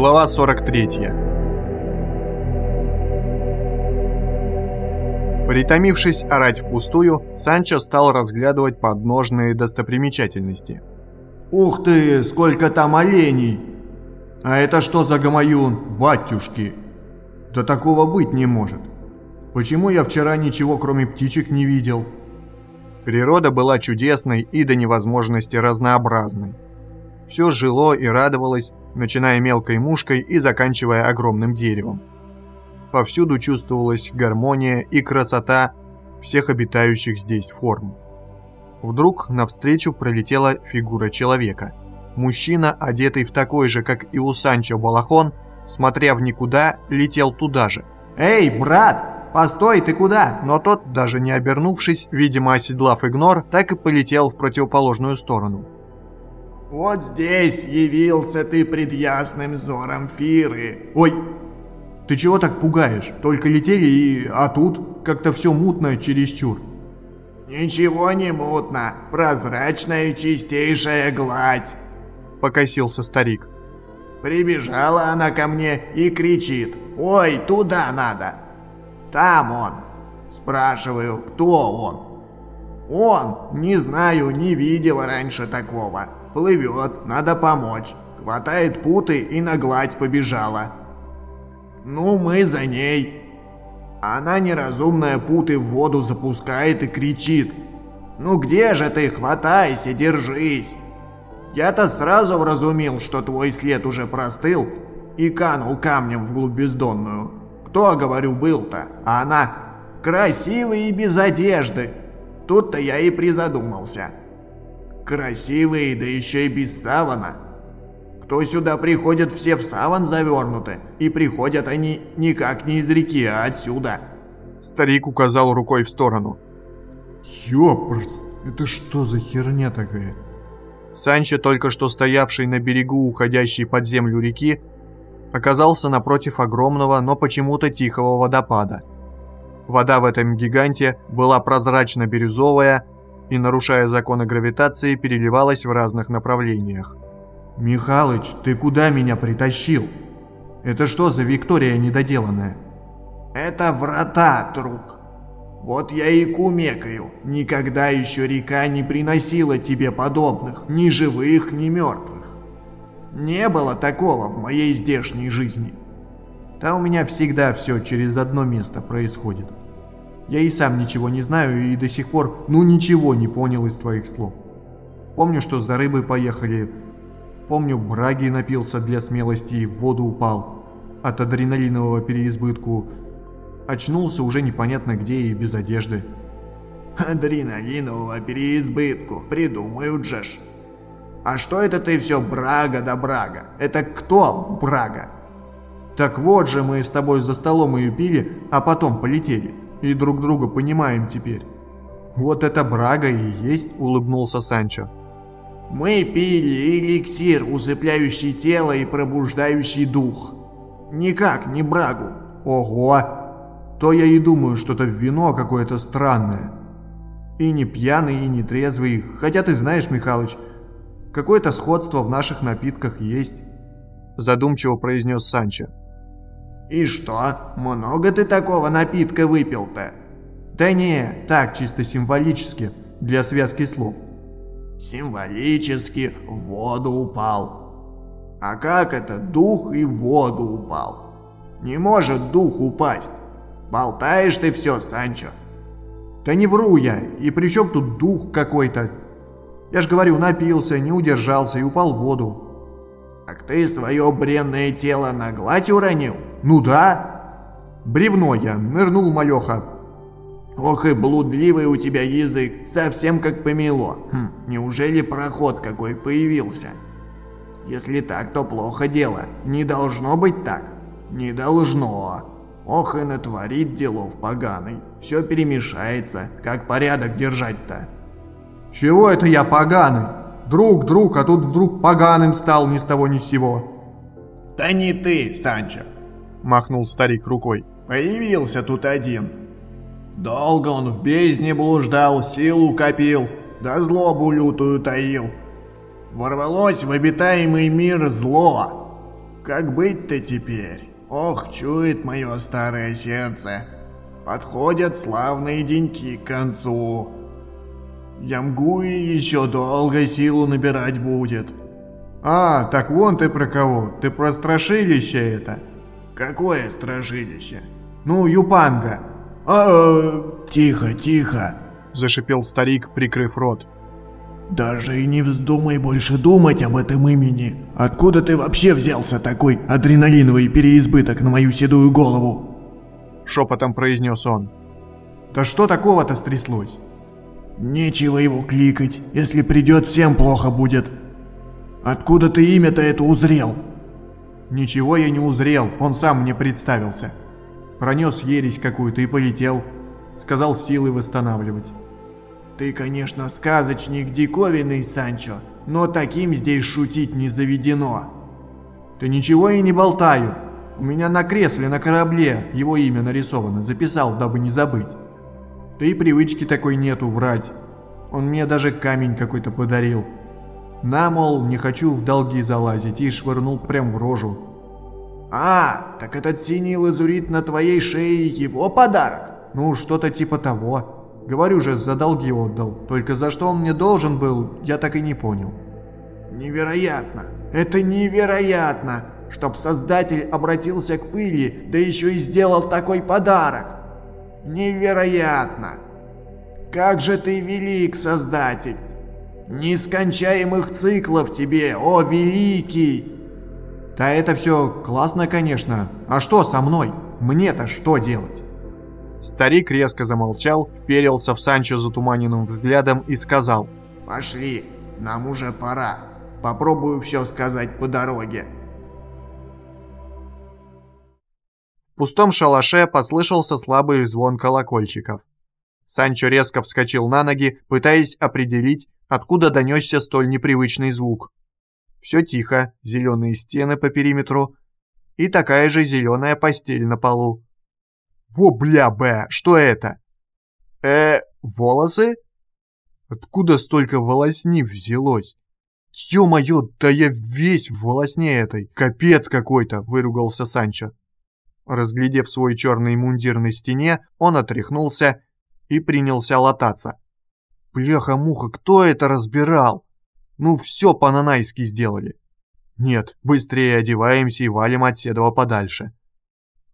Глава 43 Притомившись орать впустую, Санчо стал разглядывать подножные достопримечательности. «Ух ты, сколько там оленей! А это что за гамаюн, батюшки? Да такого быть не может. Почему я вчера ничего кроме птичек не видел?» Природа была чудесной и до невозможности разнообразной. Все жило и радовалось, начиная мелкой мушкой и заканчивая огромным деревом. Повсюду чувствовалась гармония и красота всех обитающих здесь форм. Вдруг навстречу пролетела фигура человека. Мужчина, одетый в такой же, как и у Санчо балахон, смотря в никуда, летел туда же. «Эй, брат, «Постой, ты куда?» Но тот, даже не обернувшись, видимо оседлав игнор, так и полетел в противоположную сторону. «Вот здесь явился ты пред ясным взором Фиры!» «Ой, ты чего так пугаешь? Только летели и... а тут как-то все мутно чересчур». «Ничего не мутно, прозрачная и чистейшая гладь!» Покосился старик. Прибежала она ко мне и кричит «Ой, туда надо!» Там он. Спрашиваю, кто он? Он, не знаю, не видел раньше такого. Плывет, надо помочь. Хватает путы и на гладь побежала. Ну, мы за ней. Она неразумная путы в воду запускает и кричит. «Ну где же ты? Хватайся, держись!» Я-то сразу вразумил, что твой след уже простыл, и канул камнем вглубь бездонную. Кто, говорю, был-то? А она красивая и без одежды. Тут-то я и призадумался. Красивые, да еще и без савана. Кто сюда приходит, все в саван завернуты. И приходят они никак не из реки, а отсюда. Старик указал рукой в сторону. Ёпрст, это что за херня такая? Санчо, только что стоявший на берегу уходящей под землю реки, оказался напротив огромного, но почему-то тихого водопада. Вода в этом гиганте была прозрачно-бирюзовая и, нарушая законы гравитации, переливалась в разных направлениях. «Михалыч, ты куда меня притащил? Это что за Виктория недоделанная?» «Это врата, друг. Вот я и кумекаю. Никогда еще река не приносила тебе подобных, ни живых, ни мертвых. Не было такого в моей здешней жизни. Там у меня всегда все через одно место происходит. Я и сам ничего не знаю и до сих пор ну ничего не понял из твоих слов. Помню, что за рыбой поехали. Помню, браги напился для смелости и в воду упал. От адреналинового переизбытку. Очнулся уже непонятно где и без одежды. Адреналинового переизбытку. Придумают же ж. А что это ты все Брага да Брага? Это кто Брага? Так вот же мы с тобой за столом ее пили, а потом полетели. И друг друга понимаем теперь. Вот это Брага и есть, улыбнулся Санчо. Мы пили эликсир, усыпляющий тело и пробуждающий дух. Никак не Брагу. Ого! То я и думаю, что-то вино какое-то странное. И не пьяный, и не трезвый. Хотя ты знаешь, Михалыч, Какое-то сходство в наших напитках есть», – задумчиво произнес Санчо. «И что, много ты такого напитка выпил-то?» «Да не, так, чисто символически, для связки слов». «Символически в воду упал». «А как это дух и в воду упал?» «Не может дух упасть. Болтаешь ты все, Санчо». «Да не вру я, и при чем тут дух какой-то? Я ж говорю, напился, не удержался и упал в воду. Так ты свое бренное тело на гладь уронил? Ну да. Бревно я, нырнул малеха. Ох и блудливый у тебя язык, совсем как помело. Хм, неужели проход какой появился? Если так, то плохо дело. Не должно быть так. Не должно. Ох и натворит делов поганый. Все перемешается. Как порядок держать-то? «Чего это я поганый? Друг, друг, а тут вдруг поганым стал ни с того ни с сего». «Да не ты, Санчо!» – махнул старик рукой. «Появился тут один. Долго он в бездне блуждал, силу копил, да злобу лютую таил. Ворвалось в обитаемый мир зло. Как быть-то теперь? Ох, чует мое старое сердце. Подходят славные деньки к концу. Ямгуи еще долго силу набирать будет. А, так вон ты про кого? Ты про страшилище это? Какое страшилище? Ну, Юпанга. А, тихо, тихо. Зашипел старик, прикрыв рот. Даже и не вздумай больше думать об этом имени. Откуда ты вообще взялся такой адреналиновый переизбыток на мою седую голову? Шепотом произнес он. Да что такого-то стряслось? Нечего его кликать, если придет, всем плохо будет. Откуда ты имя-то это узрел? Ничего я не узрел, он сам мне представился. Пронес ересь какую-то и полетел. Сказал силы восстанавливать. Ты, конечно, сказочник диковинный, Санчо, но таким здесь шутить не заведено. Ты ничего и не болтаю. У меня на кресле на корабле его имя нарисовано, записал, дабы не забыть. Да и привычки такой нету врать. Он мне даже камень какой-то подарил. На, мол, не хочу в долги залазить, и швырнул прям в рожу. А, так этот синий лазурит на твоей шее его подарок? Ну, что-то типа того. Говорю же, за долги отдал. Только за что он мне должен был, я так и не понял. Невероятно. Это невероятно, чтоб Создатель обратился к пыли, да еще и сделал такой подарок. Невероятно. Как же ты велик, Создатель. Нескончаемых циклов тебе, о великий. Да это все классно, конечно. А что со мной? Мне-то что делать? Старик резко замолчал, вперился в Санчо затуманенным взглядом и сказал. «Пошли, нам уже пора. Попробую все сказать по дороге». В пустом шалаше послышался слабый звон колокольчиков. Санчо резко вскочил на ноги, пытаясь определить, откуда донесся столь непривычный звук. Все тихо, зеленые стены по периметру и такая же зеленая постель на полу. Во бля б, что это? Э, волосы? Откуда столько волосни взялось? Ё-моё, да я весь в волосне этой. Капец какой-то, выругался Санчо. Разглядев свой черный мундир на стене, он отряхнулся и принялся лататься. Бляха-муха, кто это разбирал? Ну, все по-нанайски сделали. Нет, быстрее одеваемся и валим от Седова подальше.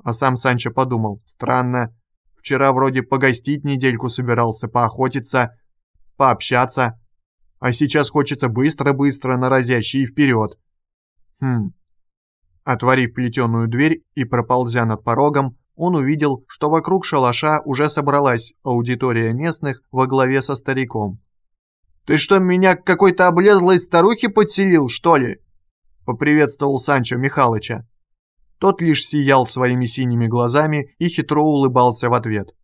А сам Санчо подумал, странно, вчера вроде погостить недельку собирался, поохотиться, пообщаться, а сейчас хочется быстро-быстро на разящий и вперед. Хм. Отворив плетеную дверь и проползя над порогом, он увидел, что вокруг шалаша уже собралась аудитория местных во главе со стариком. «Ты что, меня к какой-то облезлой старухе подселил, что ли?» — поприветствовал Санчо Михалыча. Тот лишь сиял своими синими глазами и хитро улыбался в ответ.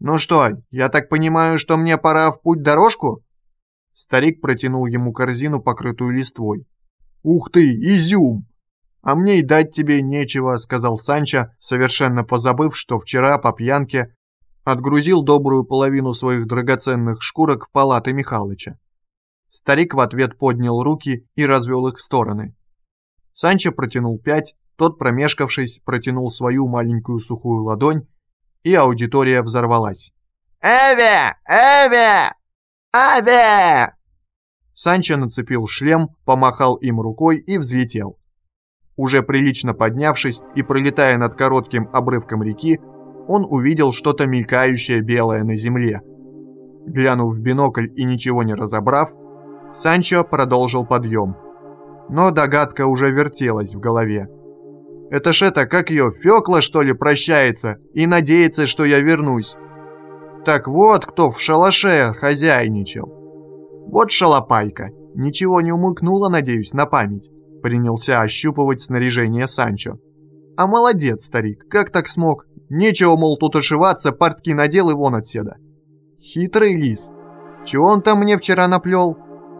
«Ну что, я так понимаю, что мне пора в путь-дорожку?» Старик протянул ему корзину, покрытую листвой. «Ух ты, изюм! А мне и дать тебе нечего», — сказал Санчо, совершенно позабыв, что вчера по пьянке отгрузил добрую половину своих драгоценных шкурок в палаты Михалыча. Старик в ответ поднял руки и развел их в стороны. Санчо протянул пять, тот, промешкавшись, протянул свою маленькую сухую ладонь, и аудитория взорвалась. «Эве! Эве! Аве!» Санчо нацепил шлем, помахал им рукой и взлетел. Уже прилично поднявшись и пролетая над коротким обрывком реки, он увидел что-то мелькающее белое на земле. Глянув в бинокль и ничего не разобрав, Санчо продолжил подъем. Но догадка уже вертелась в голове. Это ж это, как ее, Фёкла, что ли, прощается и надеется, что я вернусь. Так вот, кто в шалаше хозяйничал. Вот шалопайка. Ничего не умыкнула, надеюсь, на память. Принялся ощупывать снаряжение Санчо. А молодец, старик, как так смог? Нечего, мол, тут ошиваться, портки надел и вон отседа. Хитрый лис. Чего он там мне вчера наплел?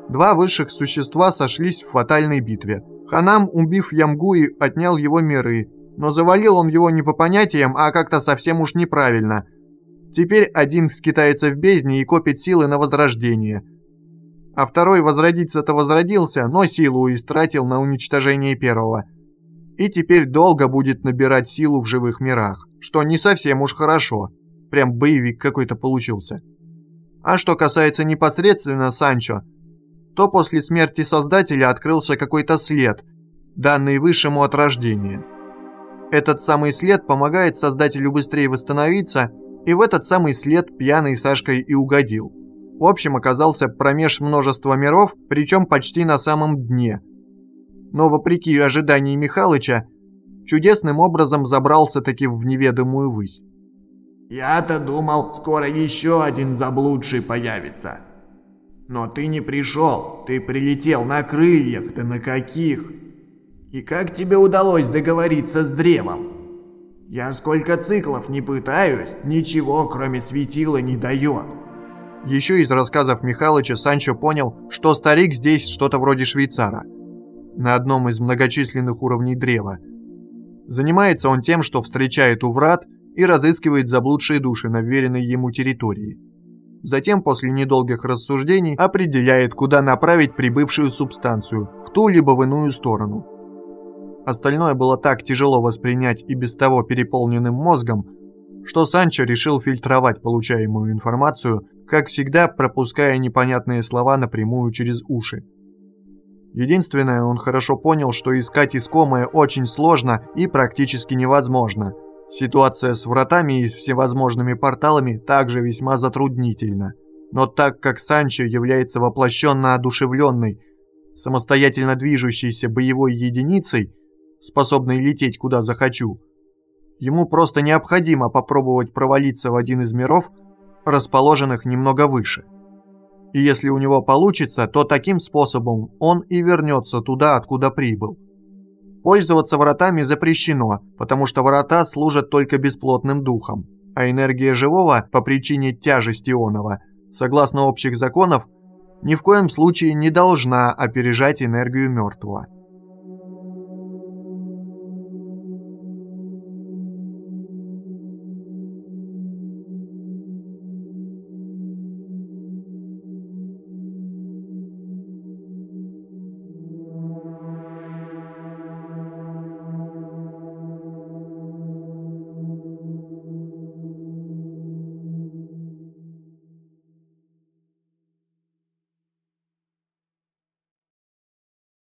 Два высших существа сошлись в фатальной битве. Ханам, убив Ямгуи, отнял его миры, но завалил он его не по понятиям, а как-то совсем уж неправильно. Теперь один скитается в бездне и копит силы на возрождение. А второй возродиться-то возродился, но силу истратил на уничтожение первого. и теперь долго будет набирать силу в живых мирах, что не совсем уж хорошо. Прям боевик какой-то получился. А что касается непосредственно Санчо, то после смерти Создателя открылся какой-то след, данный Высшему от рождения. Этот самый след помогает Создателю быстрее восстановиться, и в этот самый след пьяный Сашкой и угодил. В общем, оказался промеж множества миров, причем почти на самом дне. Но вопреки ожиданиям Михалыча, чудесным образом забрался таки в неведомую высь. «Я-то думал, скоро еще один заблудший появится. Но ты не пришел, ты прилетел на крыльях, да на каких? И как тебе удалось договориться с древом? Я сколько циклов не пытаюсь, ничего кроме светила не дает». Еще из рассказов Михалыча Санчо понял, что старик здесь что-то вроде швейцара. На одном из многочисленных уровней древа. Занимается он тем, что встречает у врат и разыскивает заблудшие души на вверенной ему территории. Затем, после недолгих рассуждений, определяет, куда направить прибывшую субстанцию, в ту либо в иную сторону. Остальное было так тяжело воспринять и без того переполненным мозгом, что Санчо решил фильтровать получаемую информацию, как всегда пропуская непонятные слова напрямую через уши. Единственное, он хорошо понял, что искать искомое очень сложно и практически невозможно. Ситуация с вратами и всевозможными порталами также весьма затруднительна. Но так как Санчо является воплощенно одушевленной, самостоятельно движущейся боевой единицей, способной лететь куда захочу, ему просто необходимо попробовать провалиться в один из миров, расположенных немного выше. И если у него получится, то таким способом он и вернется туда, откуда прибыл. Пользоваться вратами запрещено, потому что врата служат только бесплотным духом, а энергия живого по причине тяжести онова, согласно общих законов, ни в коем случае не должна опережать энергию мертвого.